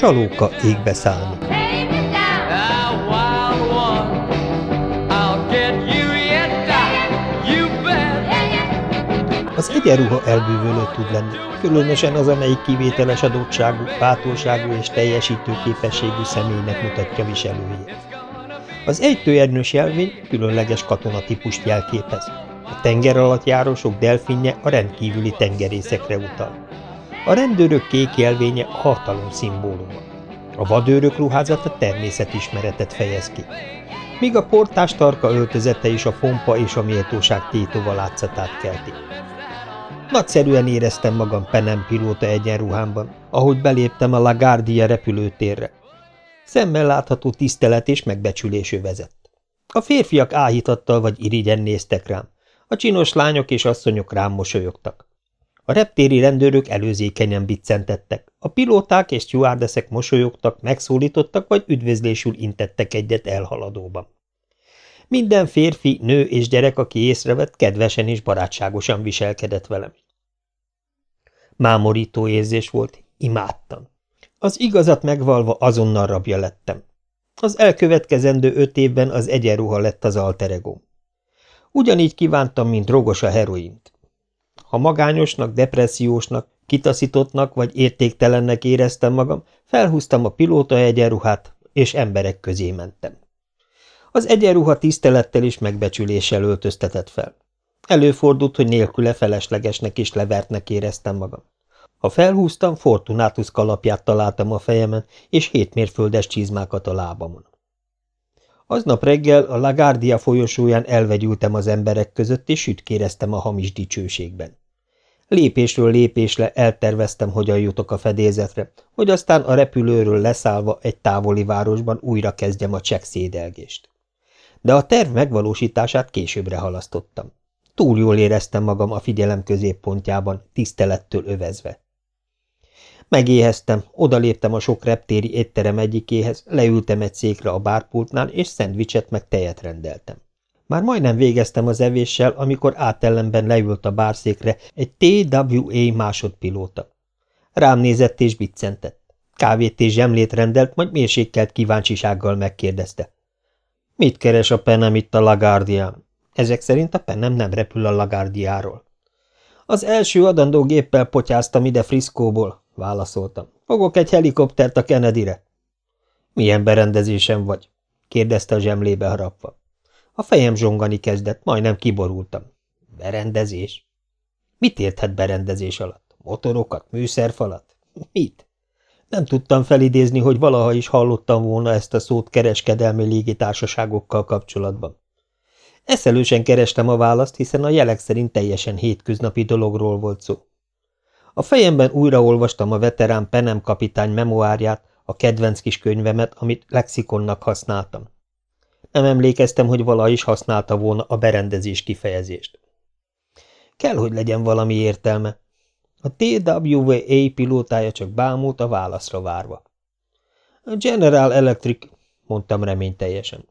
Csalóka égbe szállni. Az egyenruha elbűvölő tud lenni, különösen az, amelyik kivételes adottságú, bátorságú és teljesítő képességű személynek mutatja viselőjét. Az ejtőernős jelvény különleges katonatípust jelképez. A tenger alatt járósok delfinje a rendkívüli tengerészekre utal. A rendőrök kék jelvénye a hatalom szimbóluma. A vadőrök ruházata természetismeretet fejez ki. Míg a portás tarka öltözete is a pompa és a méltóság tétova látszatát kelti. Nagyszerűen éreztem magam Penem pilóta egyenruhámban, ahogy beléptem a LaGuardia repülőtérre. Szemmel látható tisztelet és megbecsülés vezett. A férfiak áhítattal vagy irigyen néztek rám, a csinos lányok és asszonyok rám mosolyogtak. A reptéri rendőrök előzékenyen biccentettek, a pilóták és stewardeszek mosolyogtak, megszólítottak vagy üdvözlésül intettek egyet elhaladóban. Minden férfi, nő és gyerek, aki észrevett, kedvesen és barátságosan viselkedett velem. Mámorító érzés volt, imádtam. Az igazat megvalva azonnal rabja lettem. Az elkövetkezendő öt évben az egyenruha lett az alteregóm. Ugyanígy kívántam, mint drogos a heroint. Ha magányosnak, depressziósnak, kitaszítottnak vagy értéktelennek éreztem magam, felhúztam a pilóta egyenruhát, és emberek közé mentem. Az egyenruha tisztelettel és megbecsüléssel öltöztetett fel. Előfordult, hogy nélküle feleslegesnek és levertnek éreztem magam. Ha felhúztam, Fortunatus kalapját találtam a fejemen, és hét mérföldes csizmákat a lábamon. Aznap reggel a Lagardia folyosóján elvegyültem az emberek között, és sütkéreztem a hamis dicsőségben. Lépésről lépésre elterveztem, hogyan jutok a fedélzetre, hogy aztán a repülőről leszállva egy távoli városban újra kezdjem a csekk szédelgést. De a terv megvalósítását későbbre halasztottam. Túl jól éreztem magam a figyelem középpontjában, tisztelettől övezve. Megéheztem, odaléptem a sok reptéri étterem egyikéhez, leültem egy székre a bárpultnál, és szendvicset meg tejet rendeltem. Már majdnem végeztem az evéssel, amikor átellenben leült a bárszékre egy TWA másodpilóta. Rám nézett és biccentett. Kávét és zsemlét rendelt, majd mérsékelt kíváncsisággal megkérdezte. Mit keres a penem itt a Lagardián? Ezek szerint a penem nem repül a Lagardiáról. Az első adandó géppel potyáztam ide Friszkóból, válaszoltam. Fogok egy helikoptert a Kennedyre. Milyen berendezésem vagy? kérdezte a zsemlébe harapva. A fejem zsongani kezdett, majdnem kiborultam. Berendezés? Mit érthet berendezés alatt? Motorokat, műszerfalat? Mit? Nem tudtam felidézni, hogy valaha is hallottam volna ezt a szót kereskedelmi légitársaságokkal kapcsolatban. Eszelősen kerestem a választ, hiszen a jelek szerint teljesen hétköznapi dologról volt szó. A fejemben újraolvastam a veterán Penem kapitány memoárját, a kedvenc kis könyvemet, amit lexikonnak használtam. Nem emlékeztem, hogy vala is használta volna a berendezés kifejezést. Kell, hogy legyen valami értelme. A TWA pilótája csak bámult a válaszra várva. A General Electric, mondtam reményteljesen.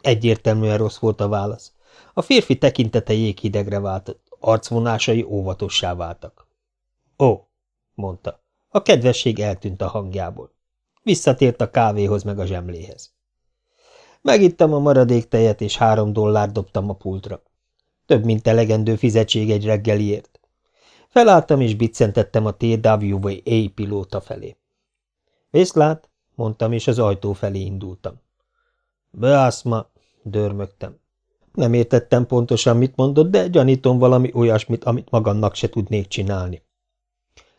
Egyértelműen rossz volt a válasz. A férfi tekintete jéghidegre váltott, arcvonásai óvatossá váltak. Ó, mondta. A kedvesség eltűnt a hangjából. Visszatért a kávéhoz meg a zsemléhez. Megittem a maradék tejet, és három dollárt dobtam a pultra. Több, mint elegendő fizetség egy reggeliért. Felálltam, és biccentettem a TWA pilóta felé. Viszlát, mondtam, és az ajtó felé indultam. Beászma, dörmögtem. Nem értettem pontosan, mit mondott, de gyanítom valami olyasmit, amit magamnak se tudnék csinálni.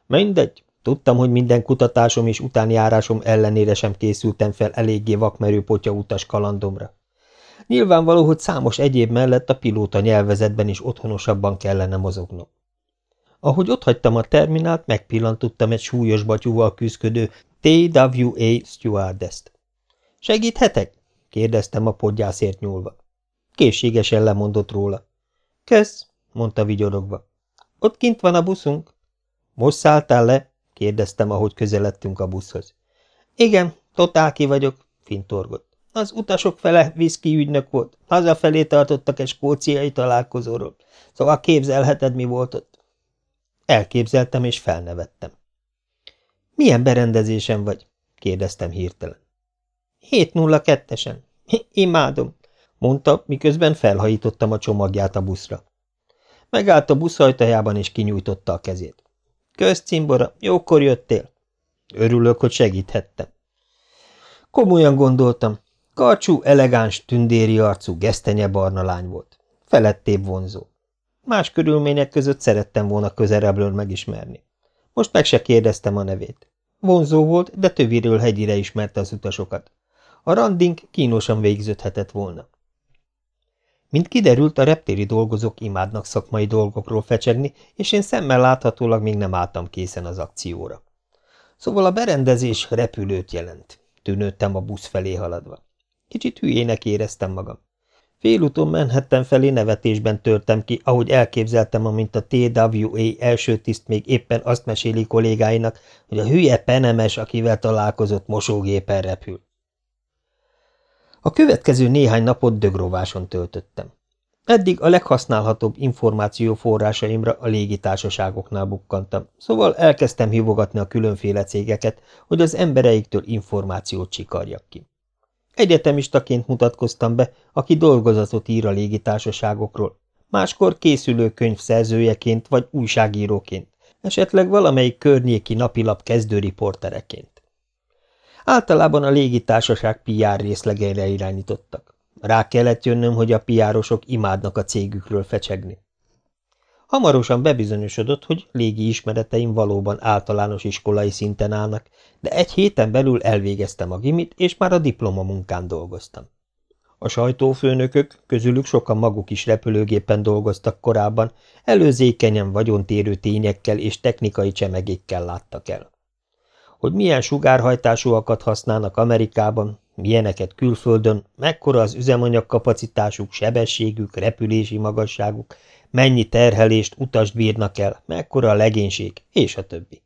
Mindegy, tudtam, hogy minden kutatásom és utánjárásom ellenére sem készültem fel eléggé vakmerő potya utas kalandomra. Nyilvánvaló, hogy számos egyéb mellett a pilóta nyelvezetben is otthonosabban kellene mozognom. Ahogy otthagytam a terminált, megpillantottam egy súlyos batyúval küzdködő TWA stewardess-t. – Segíthetek? – kérdeztem a podgyászért nyúlva. Készségesen lemondott róla. – Kösz – mondta vigyorogva. – Ott kint van a buszunk. Most szálltál le? Kérdeztem, ahogy közeledtünk a buszhoz. Igen, totál vagyok, fintorgott. Az utasok fele viszki ügynök volt. Hazafelé tartottak egy skóciai találkozóról. Szóval képzelheted, mi volt ott. Elképzeltem, és felnevettem. Milyen berendezésem vagy? kérdeztem hirtelen. 7.02-esen. Imádom, mondta, miközben felhajítottam a csomagját a buszra. Megállt a busz ajtajában, és kinyújtotta a kezét. Kösz, cimbora, jókor jöttél. Örülök, hogy segíthettem. Komolyan gondoltam. Karcsú, elegáns, tündéri arcú, gesztenye-barna lány volt. Felettébb vonzó. Más körülmények között szerettem volna közelebbről megismerni. Most meg se kérdeztem a nevét. Vonzó volt, de töviről hegyire ismerte az utasokat. A randink kínosan végződhetett volna. Mint kiderült, a reptéri dolgozók imádnak szakmai dolgokról fecsegni, és én szemmel láthatólag még nem álltam készen az akcióra. Szóval a berendezés repülőt jelent. Tűnődtem a busz felé haladva. Kicsit hülyének éreztem magam. Félúton Manhattan felé nevetésben törtem ki, ahogy elképzeltem, amint a TWA első tiszt még éppen azt meséli kollégáinak, hogy a hülye penemes, akivel találkozott, mosógépen repül. A következő néhány napot dögrováson töltöttem. Eddig a leghasználhatóbb információforrásaimra a légitársaságoknál bukkantam, szóval elkezdtem hívogatni a különféle cégeket, hogy az embereiktől információt csikarjak ki. Egyetemistaként mutatkoztam be, aki dolgozatot ír a légitársaságokról, máskor készülőkönyv szerzőjeként vagy újságíróként, esetleg valamelyik környéki napilap kezdőriportereként. Általában a légitársaság PR részlegeire irányítottak. Rá kellett jönnöm, hogy a piárosok imádnak a cégükről fecsegni. Hamarosan bebizonyosodott, hogy légi ismereteim valóban általános iskolai szinten állnak, de egy héten belül elvégeztem a gimit, és már a diplomamunkán dolgoztam. A sajtófőnökök, közülük sokan maguk is repülőgépen dolgoztak korábban, előzékenyen vagyontérő tényekkel és technikai csemegékkel láttak el. Hogy milyen sugárhajtásúakat használnak Amerikában, milyeneket külföldön, mekkora az üzemanyagkapacitásuk, sebességük, repülési magasságuk, mennyi terhelést, utast bírnak el, mekkora a legénység, és a többi.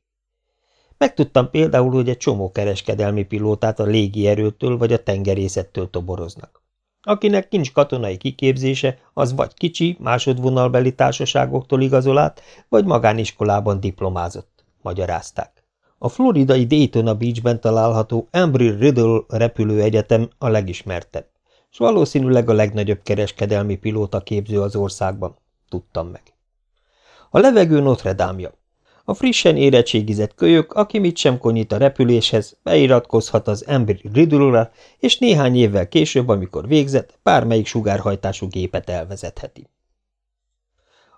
Megtudtam például, hogy egy csomó kereskedelmi pilótát a légierőtől vagy a tengerészettől toboroznak. Akinek nincs katonai kiképzése, az vagy kicsi, másodvonalbeli társaságoktól igazol át, vagy magániskolában diplomázott, magyarázták. A floridai Daytona Beachben található Embry-Riddle repülőegyetem a legismertebb, és valószínűleg a legnagyobb kereskedelmi pilóta képző az országban, tudtam meg. A levegő Notre Dame-ja. A frissen érettségizett kölyök, aki mit sem konyít a repüléshez, beiratkozhat az Embry Riddle-ra, és néhány évvel később, amikor végzett, bármelyik sugárhajtású gépet elvezetheti.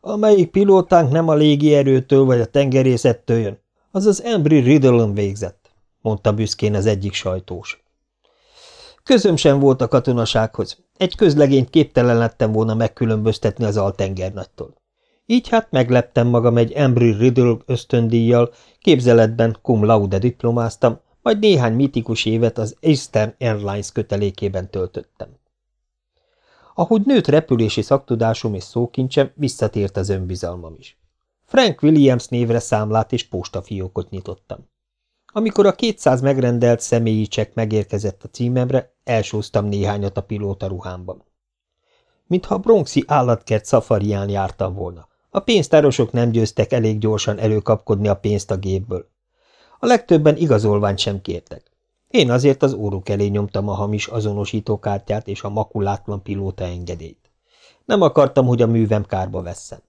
Amelyik pilótánk nem a légierőtől vagy a tengerészettől jön, az az Embry Riddle-on végzett, mondta büszkén az egyik sajtós. Közöm sem volt a katonasághoz. Egy közlegényt képtelen lettem volna megkülönböztetni az altengernagytól. Így hát megleptem magam egy Embry Riddle ösztöndíjjal, képzeletben cum laude diplomáztam, majd néhány mitikus évet az Eastern Airlines kötelékében töltöttem. Ahogy nőtt repülési szaktudásom és szókincsem, visszatért az önbizalmam is. Frank Williams névre számlát és postafiókot nyitottam. Amikor a 200 megrendelt személyi csekk megérkezett a címemre, elsóztam néhányat a pilóta ruhámban. Mintha a bronxi állatkert szafarián jártam volna. A pénztárosok nem győztek elég gyorsan előkapkodni a pénzt a gépből. A legtöbben igazolványt sem kértek. Én azért az óruk elé nyomtam a hamis azonosítókártyát és a makulátlan pilóta engedélyt. Nem akartam, hogy a művem kárba vesszen.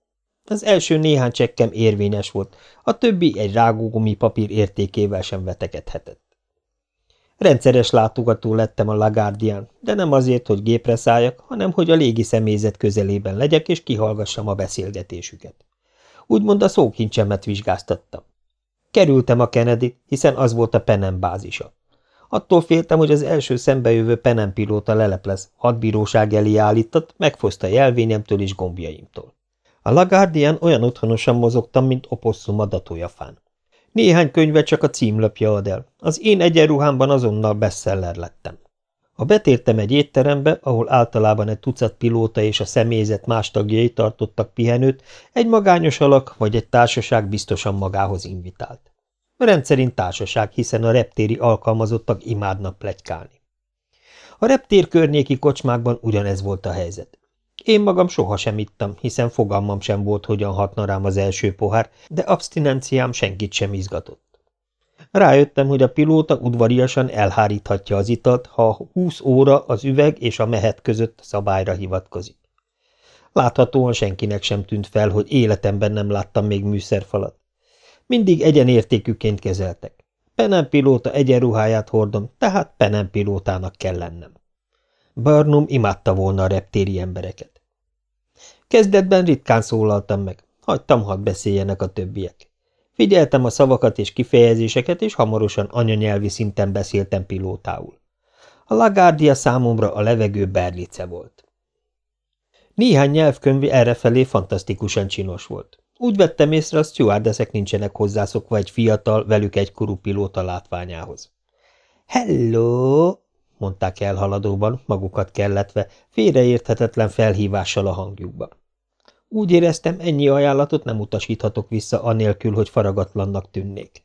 Az első néhány csekkem érvényes volt, a többi egy rágógumi papír értékével sem vetekedhetett. Rendszeres látogató lettem a Lagardian, de nem azért, hogy gépre szálljak, hanem hogy a légi személyzet közelében legyek és kihallgassam a beszélgetésüket. Úgymond a szókincsemet vizsgáztattam. Kerültem a Kennedy, hiszen az volt a Penem bázisa. Attól féltem, hogy az első szembejövő Penem pilóta leleplez, hadbíróság elé állított, megfoszta jelvényemtől és gombjaimtól. A Lagardian olyan otthonosan mozogtam, mint oposszum a datójafán. Néhány könyve csak a címlapja ad el. Az én egyenruhámban azonnal bestseller lettem. Ha betértem egy étterembe, ahol általában egy tucat pilóta és a személyzet más tagjai tartottak pihenőt, egy magányos alak vagy egy társaság biztosan magához invitált. Rendszerint társaság, hiszen a reptéri alkalmazottak imádnak plegykálni. A reptér környéki kocsmákban ugyanez volt a helyzet. Én magam sohasem ittam, hiszen fogalmam sem volt, hogyan hatna rám az első pohár, de abstinenciám senkit sem izgatott. Rájöttem, hogy a pilóta udvariasan elháríthatja az italt, ha 20 óra az üveg és a mehet között szabályra hivatkozik. Láthatóan senkinek sem tűnt fel, hogy életemben nem láttam még műszerfalat. Mindig egyenértékűként kezeltek. Penem pilóta egyenruháját hordom, tehát Penem pilótának kell lennem. Burnham imádta volna a reptéri embereket. Kezdetben ritkán szólaltam meg, hagytam, hadd beszéljenek a többiek. Figyeltem a szavakat és kifejezéseket, és hamarosan anyanyelvi szinten beszéltem pilótául. A Lagardia számomra a levegő berlice volt. Néhány nyelvkönyv errefelé fantasztikusan csinos volt. Úgy vettem észre, a stewardeszek nincsenek hozzászokva egy fiatal, velük egykorú pilóta látványához. – Hello! – mondták elhaladóban, magukat kelletve, félreérthetetlen felhívással a hangjukban. Úgy éreztem, ennyi ajánlatot nem utasíthatok vissza anélkül, hogy faragatlannak tűnnék.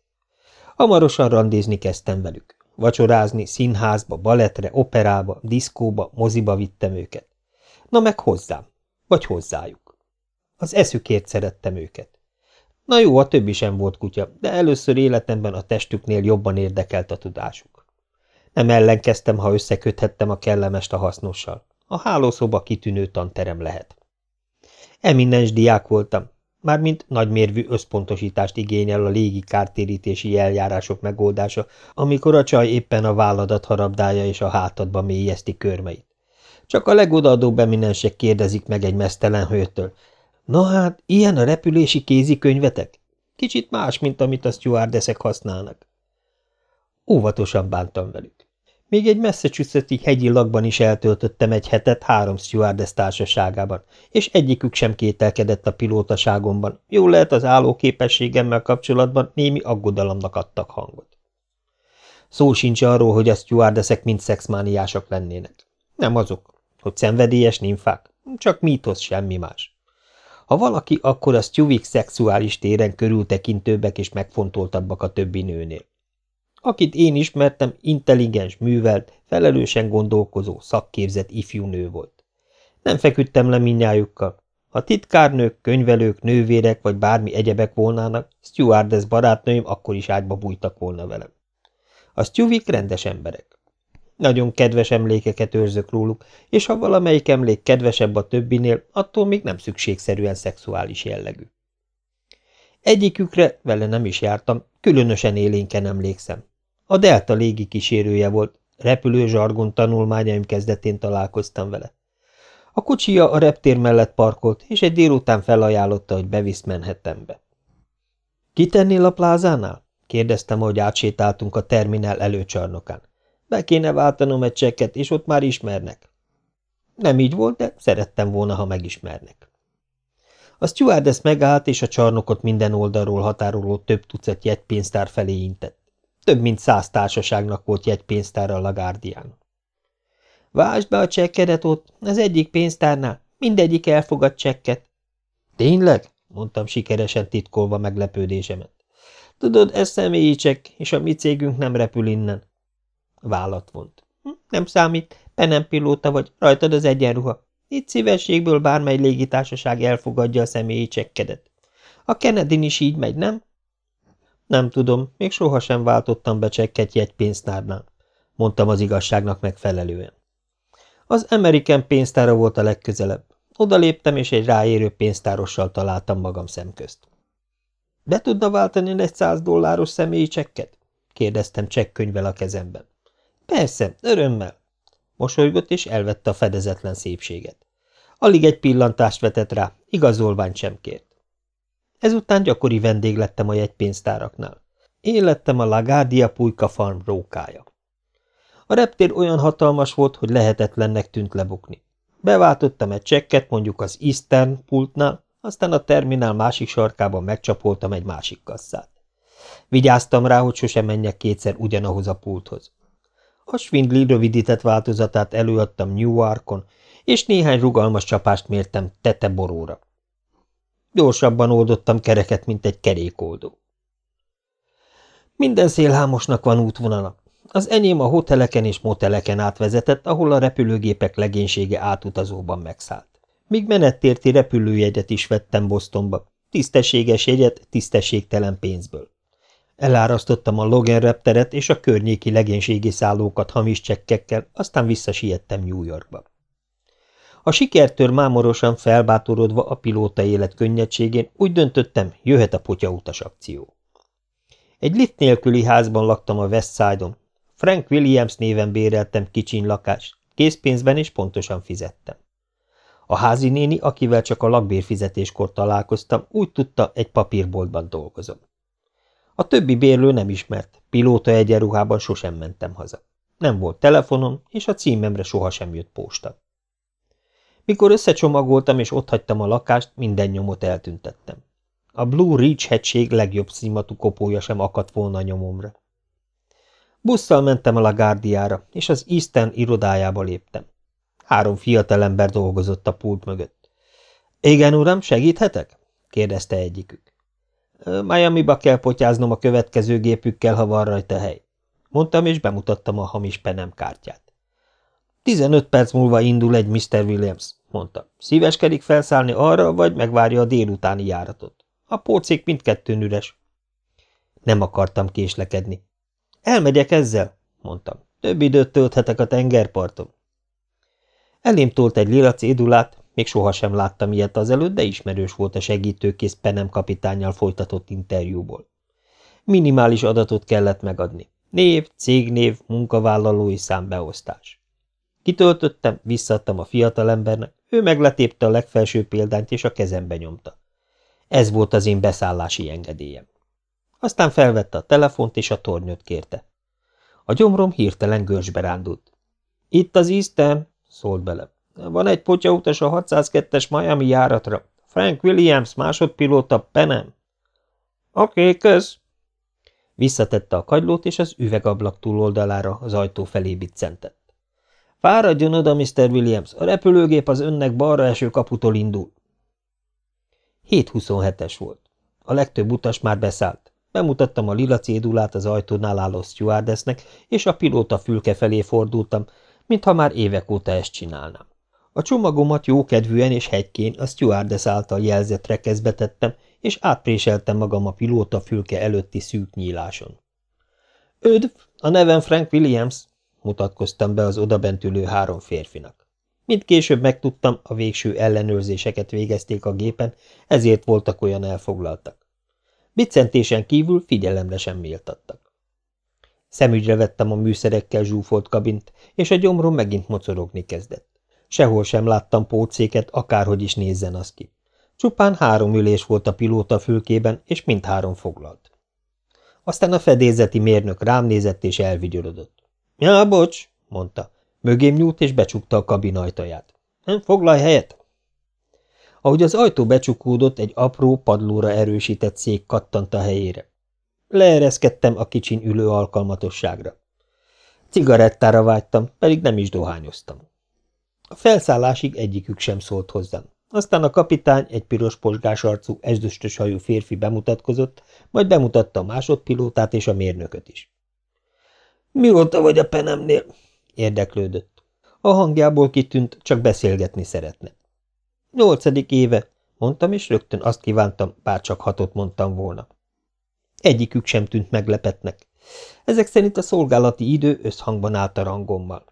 Hamarosan randézni kezdtem velük. Vacsorázni, színházba, baletre, operába, diszkóba, moziba vittem őket. Na meg hozzám, vagy hozzájuk. Az eszükért szerettem őket. Na jó, a többi sem volt kutya, de először életemben a testüknél jobban érdekelt a tudásuk. Nem ellenkeztem, ha összeköthettem a kellemest a hasznossal. A hálószoba kitűnő tanterem lehet. Eminens diák voltam, mármint nagymérvű összpontosítást igényel a légi kártérítési eljárások megoldása, amikor a csaj éppen a válladat harabdája és a hátadba mélyezti körmeit. Csak a legodaadóbb eminensek kérdezik meg egy mesztelen hőtől. Na hát, ilyen a repülési kézikönyvetek? Kicsit más, mint amit a stewardeszek használnak. Óvatosan bántam velük. Még egy Massachusettsi hegyi lakban is eltöltöttem egy hetet három stewardess társaságában, és egyikük sem kételkedett a pilótaságomban, jól lehet az állóképességemmel kapcsolatban némi aggodalomnak adtak hangot. Szó sincs arról, hogy a stewardessek mind szexmániások lennének. Nem azok, hogy szenvedélyes nimfák, csak mítosz, semmi más. Ha valaki, akkor a stewik szexuális téren körültekintőbbek és megfontoltabbak a többi nőnél. Akit én ismertem, intelligens, művelt, felelősen gondolkozó, szakképzett ifjú nő volt. Nem feküdtem le minnyájukkal. Ha titkárnők, könyvelők, nővérek vagy bármi egyebek volnának, stewardess barátnőim akkor is ágyba bújtak volna velem. A stewik rendes emberek. Nagyon kedves emlékeket őrzök róluk, és ha valamelyik emlék kedvesebb a többinél, attól még nem szükségszerűen szexuális jellegű. Egyikükre, vele nem is jártam, különösen élénken emlékszem. A Delta légi kísérője volt, repülő zsargon tanulmányaim kezdetén találkoztam vele. A kocsija a reptér mellett parkolt, és egy délután felajánlotta, hogy bevisz Manhattanbe. – Kitennél a plázánál? – kérdeztem, ahogy átsétáltunk a terminál előcsarnokán. – Be kéne váltanom egy csekket, és ott már ismernek. Nem így volt, de szerettem volna, ha megismernek. A stewardess megállt, és a csarnokot minden oldalról határoló több tucat jegypénztár felé intett. Több mint száz társaságnak volt jegypénztára a Lagárdián. Vásd be a csekkedet ott, az egyik pénztárnál, mindegyik elfogad csekket. Tényleg? mondtam sikeresen titkolva meglepődésemet. Tudod, ez személyi csekk, és a mi cégünk nem repül innen. Vállat vont. Hm, nem számít, penem pilóta vagy, rajtad az egyenruha. Itt szívességből bármely légitársaság elfogadja a személyi csekkedet. A Kennedy is így megy, nem? Nem tudom, még sohasem váltottam be csekket jegypénztárnál, mondtam az igazságnak megfelelően. Az American pénztára volt a legközelebb. Oda léptem, és egy ráérő pénztárossal találtam magam szemközt. Be tudna váltani egy száz dolláros személyi csekket? kérdeztem csekkönyvvel a kezemben. Persze, örömmel. Mosolygott, és elvette a fedezetlen szépséget. Alig egy pillantást vetett rá, igazolványt sem kért. Ezután gyakori vendég lettem a jegypénztáraknál. Én lettem a Lagardia Pulyka Farm rókája. A reptér olyan hatalmas volt, hogy lehetetlennek tűnt lebukni. Beváltottam egy csekket mondjuk az Eastern pultnál, aztán a terminál másik sarkában megcsapoltam egy másik kasszát. Vigyáztam rá, hogy sosem menjek kétszer ugyanahoz a pulthoz. A Swindley rövidített változatát előadtam Newarkon, és néhány rugalmas csapást mértem Teteboróra. Gyorsabban oldottam kereket, mint egy kerékoldó. Minden szélhámosnak van útvonala. Az enyém a hoteleken és moteleken átvezetett, ahol a repülőgépek legénysége átutazóban megszállt. Míg menettérti repülőjegyet is vettem Bostonba, tisztességes jegyet tisztességtelen pénzből. Elárasztottam a Logan repteret és a környéki legénységi szállókat hamis csekkekkel, aztán visszasiettem New Yorkba. A sikertör mámorosan felbátorodva a pilóta élet könnyedségén úgy döntöttem, jöhet a potyautas akció. Egy lift nélküli házban laktam a West Side-on. Frank Williams néven béreltem kicsin lakást, készpénzben is pontosan fizettem. A házi néni, akivel csak a lakbérfizetéskor találkoztam, úgy tudta, egy papírboltban dolgozom. A többi bérlő nem ismert, pilóta egyenruhában sosem mentem haza. Nem volt telefonom, és a címemre sohasem jött posta. Mikor összecsomagoltam és otthagytam a lakást, minden nyomot eltüntettem. A Blue Ridge hegység legjobb színmatú kopója sem akadt volna a nyomomra. Busszal mentem a gárdiára, és az Eastern irodájába léptem. Három fiatalember dolgozott a pult mögött. – Igen, uram, segíthetek? – kérdezte egyikük. – Miami-ba kell potyáznom a következő gépükkel, ha van rajta hely. Mondtam, és bemutattam a hamis penem kártyát. Tizenöt perc múlva indul egy Mr. Williams, mondta. Szíveskedik felszállni arra, vagy megvárja a délutáni járatot. A pócék mindkettőn üres. Nem akartam késlekedni. Elmegyek ezzel, mondtam. Több időt tölthetek a tengerparton. Elém tolt egy lila cédulát, még sohasem láttam ilyet azelőtt, de ismerős volt a segítőkész Penem kapitányjal folytatott interjúból. Minimális adatot kellett megadni. Név, cégnév, munkavállalói számbeosztás. Kitöltöttem, visszadtam a fiatalembernek, ő megletépte a legfelső példányt, és a kezembe nyomta. Ez volt az én beszállási engedélyem. Aztán felvette a telefont, és a tornyot kérte. A gyomrom hirtelen görcsbe rándult. Itt az Eastern, szólt bele. Van egy potyautas a 602-es Miami járatra. Frank Williams, másodpilóta, Penem. Oké, köz. Visszatette a kagylót, és az üvegablak túloldalára az ajtó felé biccentett. Fáradjon oda, Mr. Williams, a repülőgép az önnek balra eső kaputól indul. 7.27-es volt. A legtöbb utas már beszállt. Bemutattam a lila cédulát az ajtónál álló stewardessnek, és a pilóta fülke felé fordultam, mintha már évek óta ezt csinálnám. A csomagomat jókedvűen és hegykén a stewardess által jelzett rekeszbe tettem, és átpréseltem magam a pilóta fülke előtti szűk nyíláson. Ödv, a nevem Frank Williams, mutatkoztam be az odabent ülő három férfinak. Mint később megtudtam, a végső ellenőrzéseket végezték a gépen, ezért voltak olyan elfoglaltak. Biccentésen kívül figyelemre sem méltattak. Szemügyre vettem a műszerekkel zsúfolt kabint, és a gyomrom megint mocorogni kezdett. Sehol sem láttam pócéket, akárhogy is nézzen az ki. Csupán három ülés volt a pilóta fülkében, és mindhárom foglalt. Aztán a fedélzeti mérnök rám nézett és elvigyorodott. – Ja, bocs, mondta. Mögém nyúlt és becsukta a kabin ajtaját. – Foglalj helyet! Ahogy az ajtó becsukódott, egy apró, padlóra erősített szék kattant a helyére. Leereszkedtem a kicsin ülő alkalmatosságra. Cigarettára vágytam, pedig nem is dohányoztam. A felszállásig egyikük sem szólt hozzám. Aztán a kapitány, egy piros posgás arcú, ezüstös hajú férfi bemutatkozott, majd bemutatta a másodpilótát és a mérnököt is. Mióta vagy a penemnél? érdeklődött. A hangjából kitűnt, csak beszélgetni szeretne. Nyolcadik éve, mondtam, és rögtön azt kívántam, bár csak hatot mondtam volna. Egyikük sem tűnt meglepetnek. Ezek szerint a szolgálati idő összhangban állt a rangommal.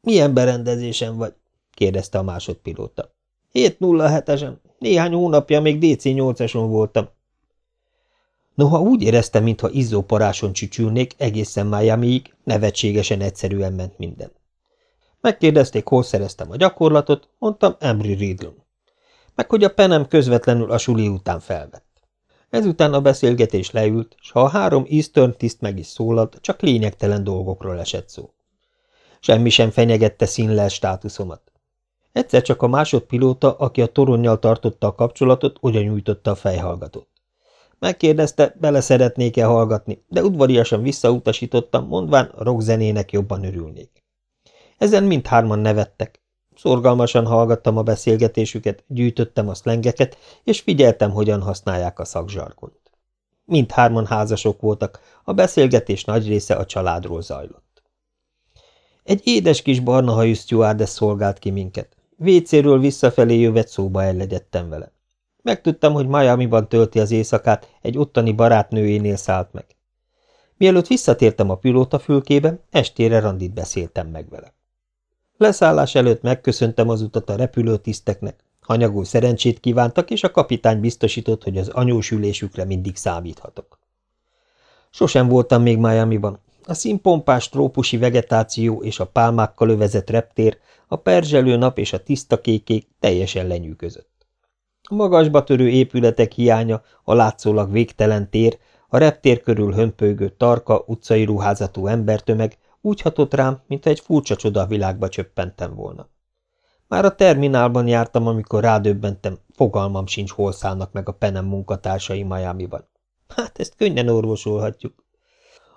Milyen berendezésen vagy? kérdezte a másodpilóta. 707-esen. Néhány hónapja még DC-8-eson voltam. Noha úgy éreztem, mintha izzóparáson csücsülnék, egészen Miami-ig, nevetségesen egyszerűen ment minden. Megkérdezték, hol szereztem a gyakorlatot, mondtam Embry Riddle. Meg hogy a penem közvetlenül a suli után felvett. Ezután a beszélgetés leült, s ha a három Eastern tiszt meg is szólalt, csak lényegtelen dolgokról esett szó. Semmi sem fenyegette színlel státuszomat. Egyszer csak a másodpilóta, aki a toronnyal tartotta a kapcsolatot, oda nyújtotta a fejhallgatót. Megkérdezte, bele szeretnék-e hallgatni, de udvariasan visszautasítottam, mondván rockzenének jobban örülnék. Ezen mindhárman nevettek. Szorgalmasan hallgattam a beszélgetésüket, gyűjtöttem a szlengeket, és figyeltem, hogyan használják a szakzsargont. Mindhárman házasok voltak, a beszélgetés nagy része a családról zajlott. Egy édes kis barna hajú stewardess szolgált ki minket. Vécéről visszafelé jövet szóba elegyedtem vele. Megtudtam, hogy Miami-ban tölti az éjszakát, egy ottani barátnőjénél szállt meg. Mielőtt visszatértem a pilótafülkébe, estére randit beszéltem meg vele. Leszállás előtt megköszöntem az utat a repülőtiszteknek, hanyagú szerencsét kívántak, és a kapitány biztosított, hogy az anyós ülésükre mindig számíthatok. Sosem voltam még Miami-ban. A színpompás trópusi vegetáció és a pálmákkal övezett reptér, a perzselő nap és a tiszta kékék teljesen lenyűgözött. A magasba törő épületek hiánya, a látszólag végtelen tér, a reptér körül hömpölygő tarka, utcai ruházatú embertömeg úgy hatott rám, mintha egy furcsa csoda világba csöppentem volna. Már a terminálban jártam, amikor rádöbbentem, fogalmam sincs, hol szállnak meg a Penem munkatársai Miami-ban. Hát ezt könnyen orvosolhatjuk.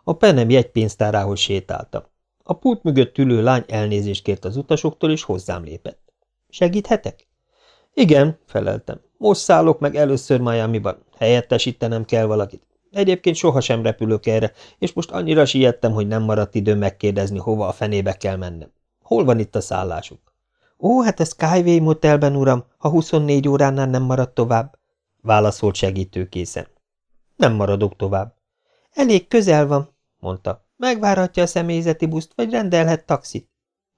A Penem jegypénztárához sétáltam. A pult mögött ülő lány elnézést kért az utasoktól, és hozzám lépett. Segíthetek? Igen, feleltem. Most szállok meg először Miami-ban. Helyettesítenem kell valakit. Egyébként sohasem repülök erre, és most annyira siettem, hogy nem maradt idő megkérdezni, hova a fenébe kell mennem. Hol van itt a szállásuk? Ó, hát a Skyway motelben, uram, ha 24 óránál nem maradt tovább, válaszolt segítőkészen. Nem maradok tovább. Elég közel van, mondta. Megvárhatja a személyzeti buszt, vagy rendelhet taxit.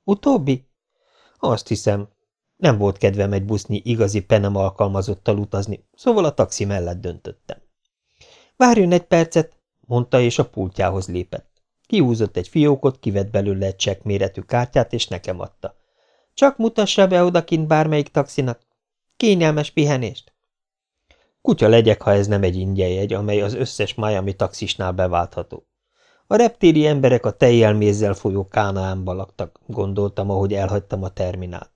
Utóbbi? Azt hiszem. Nem volt kedvem egy busznyi igazi penem alkalmazottal utazni, szóval a taxi mellett döntöttem. Várjon egy percet, mondta, és a pultjához lépett. Kihúzott egy fiókot, kivett belőle egy csekkméretű kártyát, és nekem adta. Csak mutassa be odakint bármelyik taxinak. Kényelmes pihenést. Kutya legyek, ha ez nem egy ingyenjegy, amely az összes Miami taxisnál beváltható. A reptéri emberek a tejjelmézzel folyó kánaánba laktak, gondoltam, ahogy elhagytam a terminált.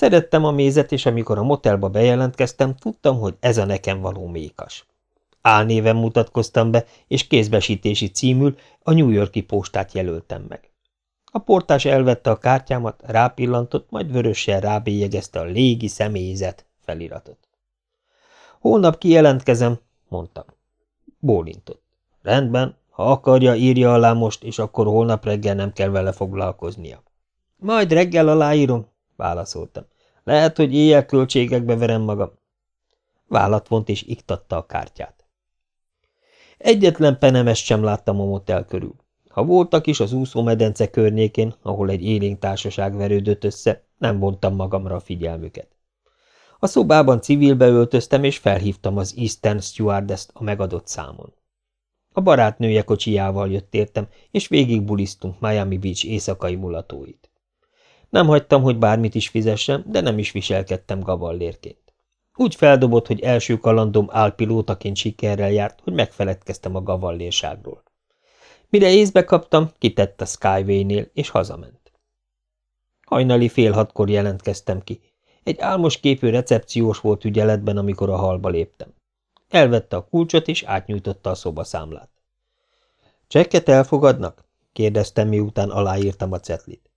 Szerettem a mézet, és amikor a motelba bejelentkeztem, tudtam, hogy ez a nekem való mékas. Álnéven mutatkoztam be, és kézbesítési címül a New Yorki postát jelöltem meg. A portás elvette a kártyámat, rápillantott, majd vörössel rábélyegezte a légi személyzet feliratot. Holnap kijelentkezem, mondtam. Bólintott. Rendben, ha akarja, írja alá most, és akkor holnap reggel nem kell vele foglalkoznia. Majd reggel aláírom, válaszoltam. Lehet, hogy éjjel költségekbe verem magam. Vállat vont és iktatta a kártyát. Egyetlen penemest sem láttam a motel körül. Ha voltak is az úszómedence környékén, ahol egy élénk társaság verődött össze, nem vontam magamra a figyelmüket. A szobában civilbe öltöztem, és felhívtam az Eastern Stewardess a megadott számon. A barátnője kocsijával jött értem, és végig bulisztunk Miami Beach éjszakai mulatóit. Nem hagytam, hogy bármit is fizessem, de nem is viselkedtem gavallérként. Úgy feldobott, hogy első kalandom álpilótaként sikerrel járt, hogy megfeledkeztem a gavallérságról. Mire észbe kaptam, kitett a Skyway-nél, és hazament. Hajnali fél hatkor jelentkeztem ki. Egy álmos képű recepciós volt ügyeletben, amikor a halba léptem. Elvette a kulcsot, és átnyújtotta a szobaszámlát. Csekket elfogadnak? kérdeztem, miután aláírtam a cetlit.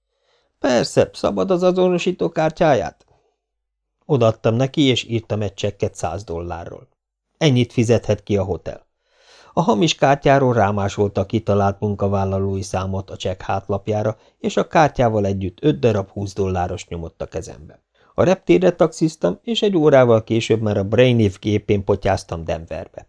Persze, szabad az azonosító kártyáját? Odaadtam neki, és írtam egy csekket száz dollárról. Ennyit fizethet ki a hotel. A hamis kártyáról rámásolta a kitalált munkavállalói számot a csekk hátlapjára, és a kártyával együtt öt darab 20 dolláros nyomott a kezembe. A reptérre taxiztam, és egy órával később már a Brainiv gépén potyáztam Denverbe.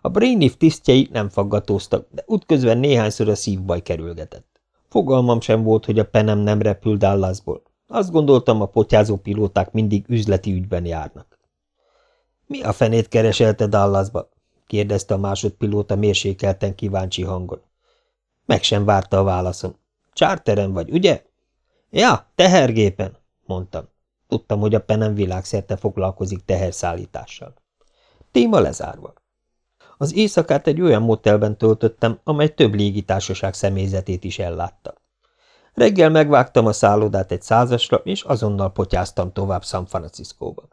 A Brainiv tisztjei nem faggatóztak, de útközben néhányszor a szívbaj kerülgetett. Fogalmam sem volt, hogy a penem nem repül Dallasból. Azt gondoltam, a potyázó pilóták mindig üzleti ügyben járnak. – Mi a fenét kereselte Dallasba? – kérdezte a másodpilóta mérsékelten kíváncsi hangon. Meg sem várta a válaszom. – Charteren vagy, ugye? – Ja, tehergépen – mondtam. Tudtam, hogy a penem világszerte foglalkozik teherszállítással. Téma lezárva. Az éjszakát egy olyan motelben töltöttem, amely több légitársaság személyzetét is ellátta. Reggel megvágtam a szállodát egy százasra, és azonnal potyáztam tovább San Franciscóba.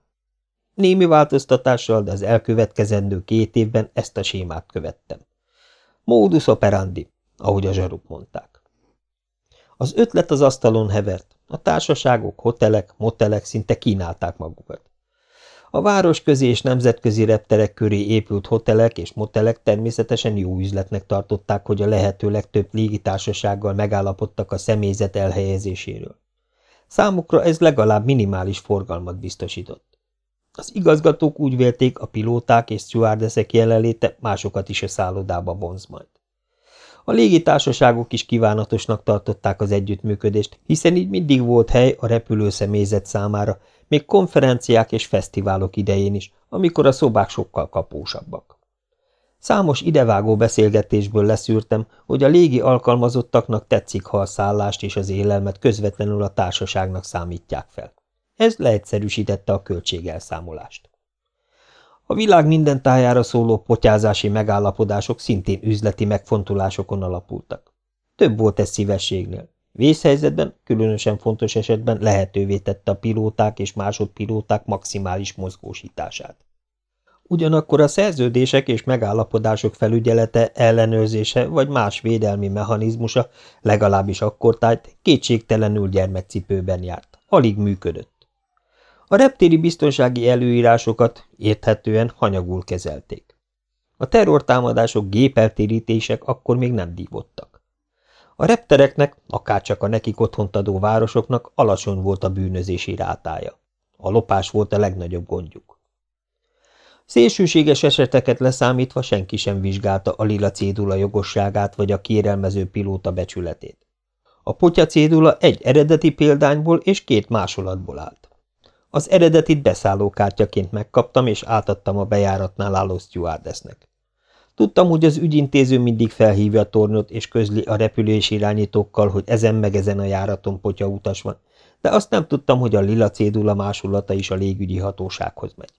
Némi változtatással, de az elkövetkezendő két évben ezt a sémát követtem. Módus operandi, ahogy a zsaruk mondták. Az ötlet az asztalon hevert, a társaságok, hotelek, motelek szinte kínálták magukat. A városközi és nemzetközi repterek köré épült hotelek és motelek természetesen jó üzletnek tartották, hogy a lehető legtöbb légitársasággal megállapodtak a személyzet elhelyezéséről. Számukra ez legalább minimális forgalmat biztosított. Az igazgatók úgy vélték, a pilóták és stewardessek jelenléte másokat is a szállodába vonz majd. A légitársaságok is kívánatosnak tartották az együttműködést, hiszen így mindig volt hely a repülőszemélyzet számára, még konferenciák és fesztiválok idején is, amikor a szobák sokkal kapósabbak. Számos idevágó beszélgetésből leszűrtem, hogy a légi alkalmazottaknak tetszik, ha a szállást és az élelmet közvetlenül a társaságnak számítják fel. Ez leegyszerűsítette a költségelszámolást. A világ minden tájára szóló potyázási megállapodások szintén üzleti megfontolásokon alapultak. Több volt ez szívességnél. Vészhelyzetben, különösen fontos esetben lehetővé tette a pilóták és másodpilóták maximális mozgósítását. Ugyanakkor a szerződések és megállapodások felügyelete, ellenőrzése vagy más védelmi mechanizmusa legalábbis akkortájt kétségtelenül gyermekcipőben járt. Alig működött. A reptéri biztonsági előírásokat érthetően hanyagul kezelték. A terrortámadások gépeltérítések akkor még nem dívottak. A reptereknek, akárcsak a nekik otthont adó városoknak alacsony volt a bűnözési rátája. A lopás volt a legnagyobb gondjuk. Szélsőséges eseteket leszámítva senki sem vizsgálta a lila cédula jogosságát vagy a kérelmező pilóta becsületét. A potya cédula egy eredeti példányból és két másolatból állt. Az eredetit beszállókártyaként megkaptam, és átadtam a bejáratnál álló stewardessnek. Tudtam, hogy az ügyintéző mindig felhívja a tornyot, és közli a repülés irányítókkal, hogy ezen meg ezen a járaton potya utas van, de azt nem tudtam, hogy a lila cédula másolata is a légügyi hatósághoz megy.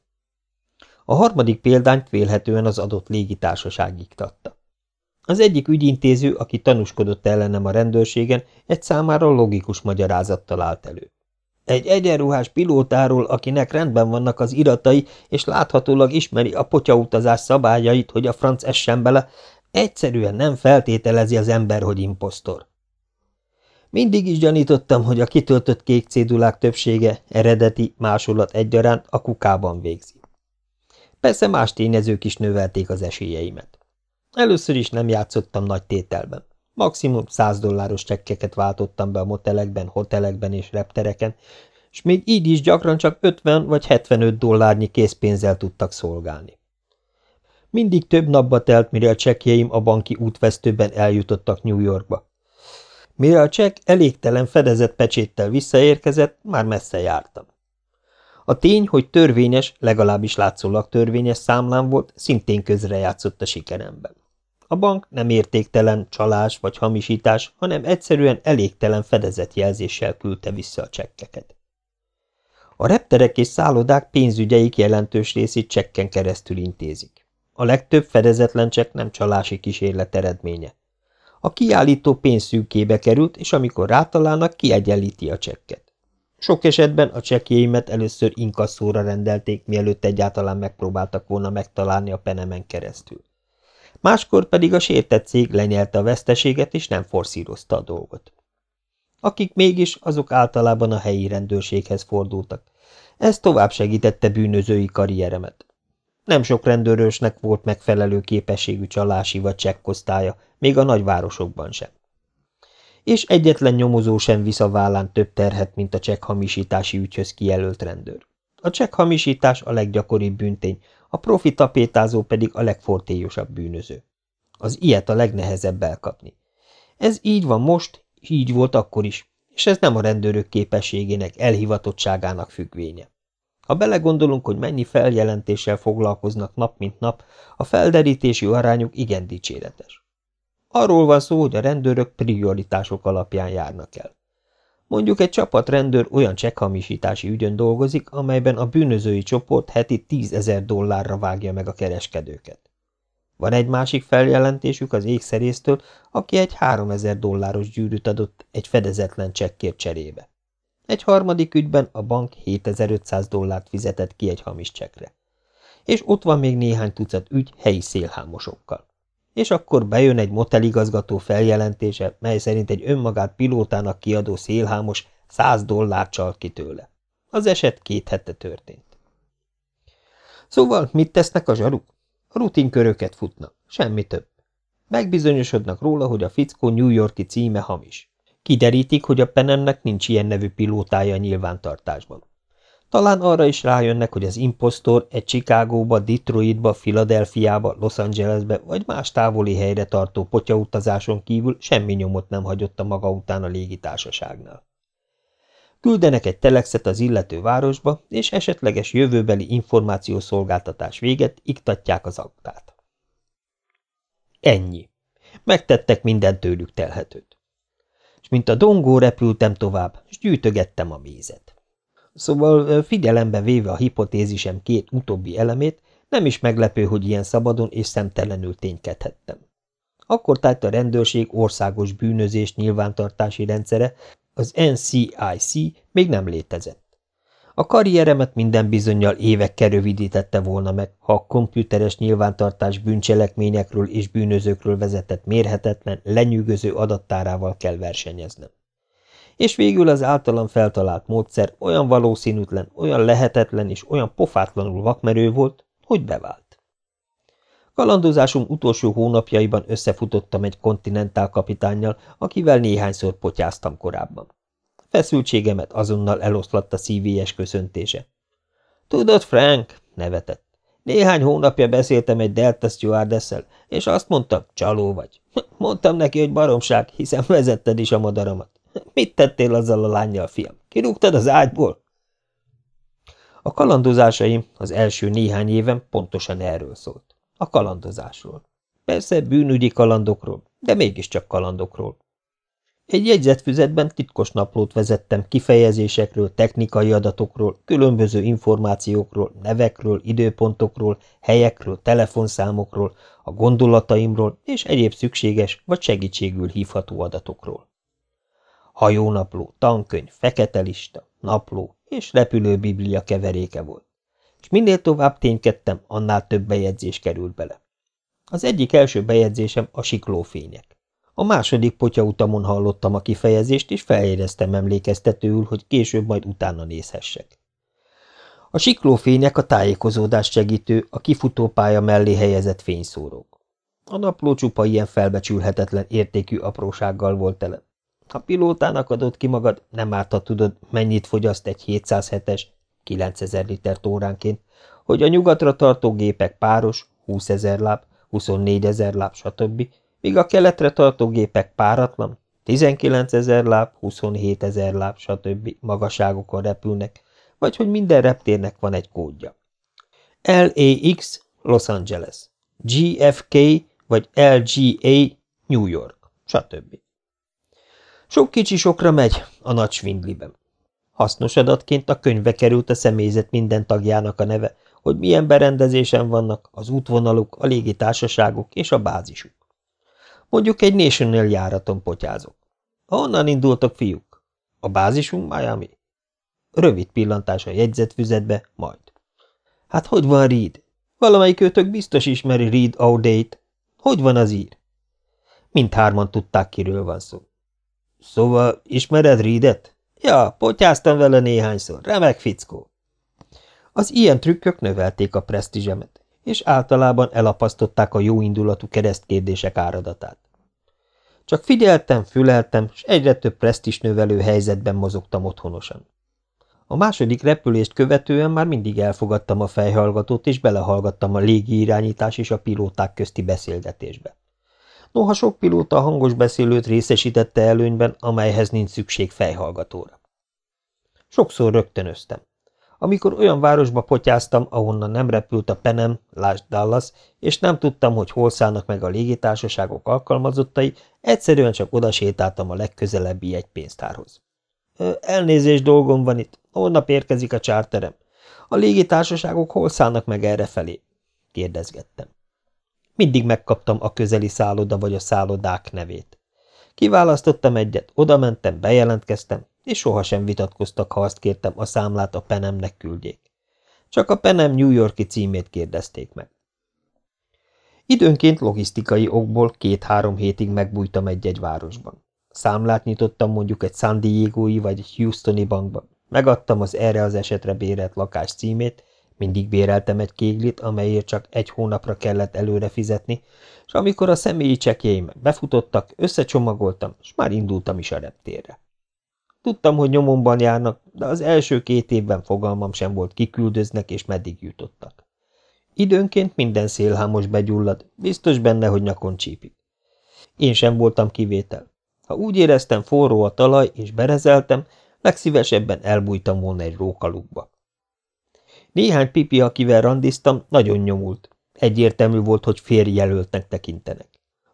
A harmadik példányt vélhetően az adott légitársaság iktatta. Az egyik ügyintéző, aki tanúskodott ellenem a rendőrségen, egy számára logikus magyarázattal állt elő. Egy egyenruhás pilótáról, akinek rendben vannak az iratai, és láthatólag ismeri a potyautazás szabályait, hogy a franc essen bele, egyszerűen nem feltételezi az ember, hogy imposztor. Mindig is gyanítottam, hogy a kitöltött kék cédulák többsége, eredeti, másolat egyaránt a kukában végzi. Persze más tényezők is növelték az esélyeimet. Először is nem játszottam nagy tételben. Maximum 100 dolláros csekkeket váltottam be a motelekben, hotelekben és reptereken, és még így is gyakran csak 50 vagy 75 dollárnyi készpénzzel tudtak szolgálni. Mindig több napba telt, mire a csekkjeim a banki útvesztőben eljutottak New Yorkba. Mire a csekk elégtelen fedezett pecséttel visszaérkezett, már messze jártam. A tény, hogy törvényes, legalábbis látszólag törvényes számlám volt, szintén közrejátszott a sikeremben. A bank nem értéktelen csalás vagy hamisítás, hanem egyszerűen elégtelen fedezetjelzéssel küldte vissza a csekkeket. A repterek és szállodák pénzügyeik jelentős részét csekken keresztül intézik. A legtöbb fedezetlen csekk nem csalási kísérlet eredménye. A kiállító pénzszűkébe került, és amikor rátalálnak, kiegyenlíti a csekket. Sok esetben a csekkjeimet először inkasszóra rendelték, mielőtt egyáltalán megpróbáltak volna megtalálni a penemen keresztül máskor pedig a sértett cég lenyelte a veszteséget, és nem forszírozta a dolgot. Akik mégis, azok általában a helyi rendőrséghez fordultak. Ez tovább segítette bűnözői karrieremet. Nem sok rendőrösnek volt megfelelő képességű csalási vagy csekkosztálya, még a nagyvárosokban sem. És egyetlen nyomozó sem visz a vállán több terhet, mint a csekkhamisítási ügyhöz kijelölt rendőr. A csekkhamisítás a leggyakoribb büntény, a profi tapétázó pedig a legfortélyosabb bűnöző. Az ilyet a legnehezebb elkapni. Ez így van most, így volt akkor is, és ez nem a rendőrök képességének, elhivatottságának függvénye. Ha belegondolunk, hogy mennyi feljelentéssel foglalkoznak nap mint nap, a felderítési arányuk igen dicséretes. Arról van szó, hogy a rendőrök prioritások alapján járnak el. Mondjuk egy csapat rendőr olyan csekkhamisítási ügyön dolgozik, amelyben a bűnözői csoport heti tízezer dollárra vágja meg a kereskedőket. Van egy másik feljelentésük az ékszerésztől, aki egy háromezer dolláros gyűrűt adott egy fedezetlen csekkért cserébe. Egy harmadik ügyben a bank 7500 dollárt fizetett ki egy hamis csekre. És ott van még néhány tucat ügy helyi szélhámosokkal és akkor bejön egy moteligazgató feljelentése, mely szerint egy önmagát pilótának kiadó szélhámos száz dollárt csalt ki tőle. Az eset két hete történt. Szóval mit tesznek a zsaruk? Rutinköröket futnak, semmi több. Megbizonyosodnak róla, hogy a fickó New Yorki címe hamis. Kiderítik, hogy a Penemnek nincs ilyen nevű pilótája nyilvántartásban. Talán arra is rájönnek, hogy az imposztor egy Chicagóba, Detroitba, Philadelphiába, Los Angelesbe vagy más távoli helyre tartó potyautazáson kívül semmi nyomot nem hagyott a maga után a légitársaságnál. Küldenek egy telexet az illető városba, és esetleges jövőbeli információszolgáltatás véget iktatják az autát. Ennyi. Megtettek minden tőlük telhetőt. És mint a dongó repültem tovább, és gyűjtögettem a mézet. Szóval figyelembe véve a hipotézisem két utóbbi elemét, nem is meglepő, hogy ilyen szabadon és szemtelenül ténykedhettem. Akkor tájt a rendőrség országos bűnözés nyilvántartási rendszere, az NCIC még nem létezett. A karrieremet minden bizonyal évekkel rövidítette volna meg, ha a komputeres nyilvántartás bűncselekményekről és bűnözőkről vezetett mérhetetlen, lenyűgöző adattárával kell versenyeznem. És végül az általam feltalált módszer olyan valószínűtlen, olyan lehetetlen és olyan pofátlanul vakmerő volt, hogy bevált. Kalandozásunk utolsó hónapjaiban összefutottam egy kontinentál kapitánnyal, akivel néhányszor potyáztam korábban. Feszültségemet azonnal eloszlatta szívélyes köszöntése. Tudod, Frank, nevetett. Néhány hónapja beszéltem egy Delta stewardess és azt mondta, csaló vagy. Mondtam neki, hogy baromság, hiszen vezetted is a madaramat. Mit tettél azzal a lányjal, fiam? Kirúgtad az ágyból? A kalandozásaim az első néhány éven pontosan erről szólt. A kalandozásról. Persze bűnügyi kalandokról, de mégiscsak kalandokról. Egy jegyzetfüzetben titkos naplót vezettem kifejezésekről, technikai adatokról, különböző információkról, nevekről, időpontokról, helyekről, telefonszámokról, a gondolataimról és egyéb szükséges vagy segítségül hívható adatokról. Hajónapló, tankönyv, fekete lista, napló és repülőbiblia keveréke volt. És minél tovább ténykedtem, annál több bejegyzés került bele. Az egyik első bejegyzésem a siklófények. A második potyautamon hallottam a kifejezést, és feléreztem emlékeztetőül, hogy később majd utána nézhessek. A siklófények a tájékozódás segítő, a kifutópálya mellé helyezett fényszórók. A napló csupa ilyen felbecsülhetetlen értékű aprósággal volt tele. Ha pilótának adott ki magad, nem árt, ha tudod, mennyit fogyaszt egy 707-es, 9000 liter óránként, hogy a nyugatra tartó gépek páros, 20 ezer láb, 24 ezer láb, stb míg a keletre tartó gépek páratlan, 19 ezer láb, 27 ezer láb, stb. magasságokon repülnek, vagy hogy minden reptérnek van egy kódja. LAX Los Angeles, GFK vagy LGA New York, stb. Sok kicsi sokra megy a nagy svindliben. Hasznos adatként a könyvbe került a személyzet minden tagjának a neve, hogy milyen berendezésen vannak az útvonaluk, a légitársaságok és a bázisuk. Mondjuk egy National járaton potyázok. Honnan indultok, fiúk? A bázisunk Miami? Rövid pillantás a jegyzetfüzetbe, majd. Hát hogy van Reed? Valamelyik őtök biztos ismeri Reed Audate. Hogy van az ír? Mindhárman tudták, kiről van szó. Szóval ismered Reedet? Ja, potyáztam vele néhányszor, remek fickó. Az ilyen trükkök növelték a presztízsemet és általában elapasztották a jóindulatú keresztkérdések áradatát. Csak figyeltem, füleltem, és egyre több presztis növelő helyzetben mozogtam otthonosan. A második repülést követően már mindig elfogadtam a fejhallgatót, és belehallgattam a légirányítás és a pilóták közti beszélgetésbe. Noha sok pilóta hangos beszélőt részesítette előnyben, amelyhez nincs szükség fejhallgatóra. Sokszor rögtönöztem. Amikor olyan városba potyáztam, ahonnan nem repült a penem, lásd Dallas, és nem tudtam, hogy hol szállnak meg a légitársaságok alkalmazottai, egyszerűen csak oda sétáltam a legközelebbi egy pénztárhoz. Elnézés dolgom van itt, holnap érkezik a csárterem. A légitársaságok hol szállnak meg erre felé? kérdezgettem. Mindig megkaptam a közeli szálloda vagy a szállodák nevét. Kiválasztottam egyet, odamentem, bejelentkeztem, és sohasem vitatkoztak, ha azt kértem, a számlát a penemnek küldjék. Csak a penem New Yorki címét kérdezték meg. Időnként logisztikai okból két-három hétig megbújtam egy-egy városban. Számlát nyitottam mondjuk egy San Diego-i vagy egy Houstoni bankban. Megadtam az erre az esetre bérelt lakás címét, mindig béreltem egy kéglit, amelyért csak egy hónapra kellett előre fizetni, és amikor a személyi csekjeim befutottak, összecsomagoltam, és már indultam is a reptérre. Tudtam, hogy nyomomban járnak, de az első két évben fogalmam sem volt, kiküldöznek és meddig jutottak. Időnként minden szélhámos begyullad, biztos benne, hogy nyakon csípik. Én sem voltam kivétel. Ha úgy éreztem forró a talaj, és berezeltem, legszívesebben elbújtam volna egy rókalukba. Néhány pipi, akivel randiztam, nagyon nyomult. Egyértelmű volt, hogy férjelöltnek tekintenek.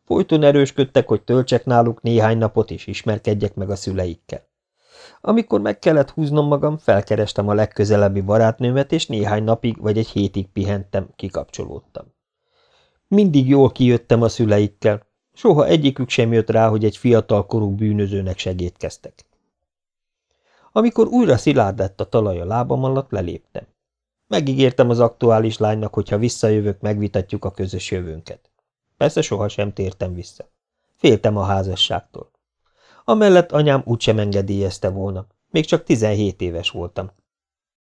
Folyton erősködtek, hogy töltsek náluk néhány napot, és ismerkedjek meg a szüleikkel. Amikor meg kellett húznom magam, felkerestem a legközelebbi barátnőmet, és néhány napig vagy egy hétig pihentem, kikapcsolódtam. Mindig jól kijöttem a szüleikkel, soha egyikük sem jött rá, hogy egy fiatalkorú bűnözőnek segítkeztek. Amikor újra szilárd lett a talaj a lábam alatt, leléptem. Megígértem az aktuális lánynak, hogy ha visszajövök, megvitatjuk a közös jövőnket. Persze sohasem tértem vissza. Féltem a házasságtól. Amellett anyám úgysem engedélyezte volna. Még csak 17 éves voltam.